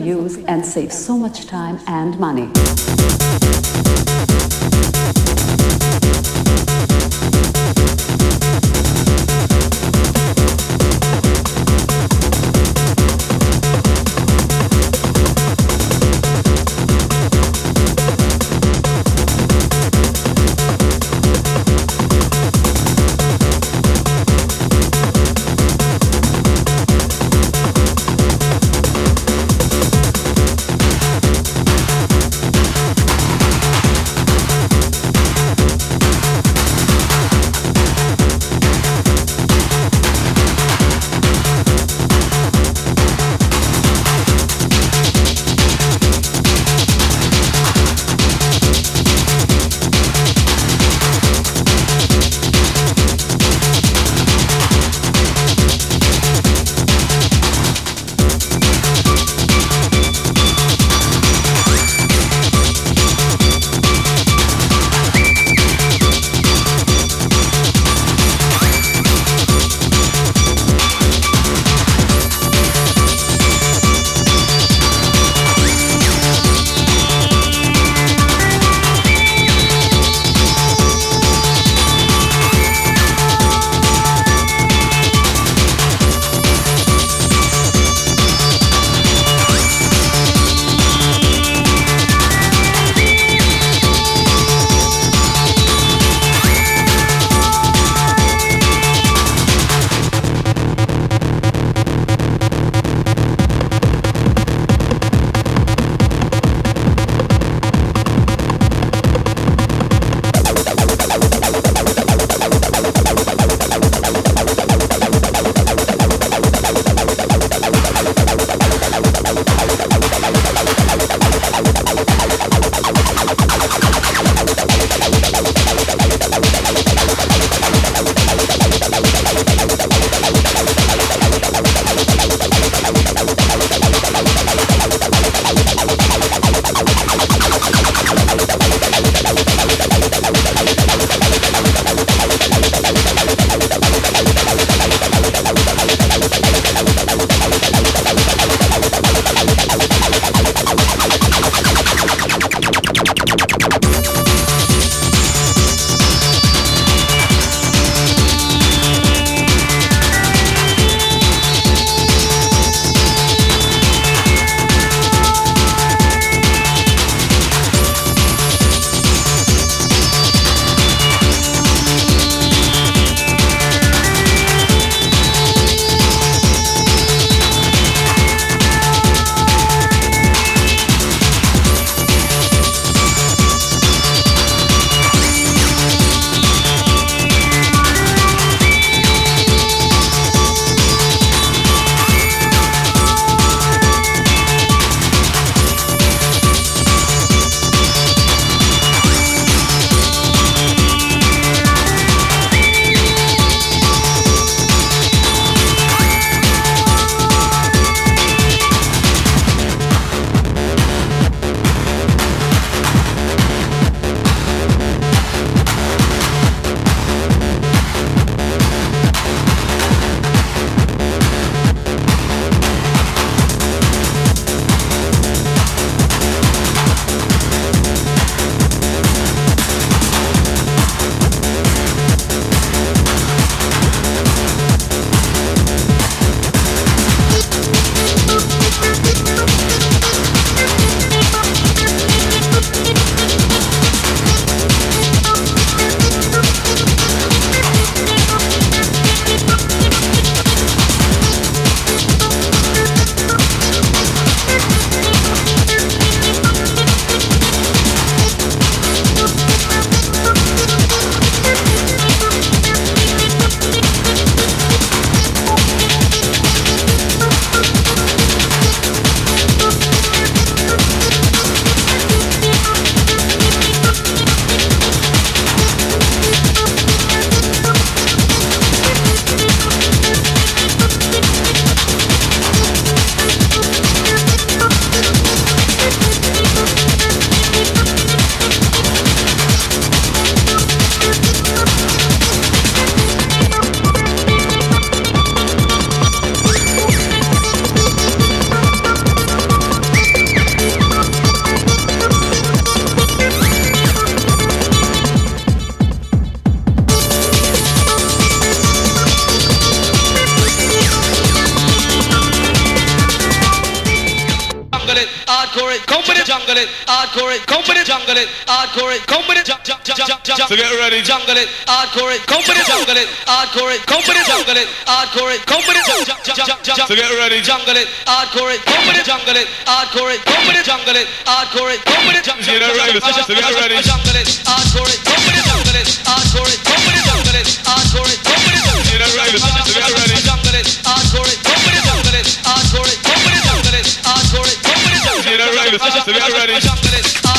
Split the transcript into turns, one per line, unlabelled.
use and save so much time and money.
Jungle it, hardcore it, it, jungle it, hardcore it, jump.
So get ready.
jungle it, hardcore it, it, jungle it, hardcore it, it, jungle it, hardcore it, jump.
So get ready.
jungle it, hardcore it, it, jungle it, hardcore it, it, jungle it, hardcore it, come with it,
Get ready, so get ready.
jungle it, hardcore it, it, jungle it, hardcore it, it, jungle it, hardcore it, it, jungle it,
Get ready, so get ready.
jungle it, hardcore it, it, jungle it, hardcore it, it, jungle it, hardcore it, come with it, jungle it,
Get ready, so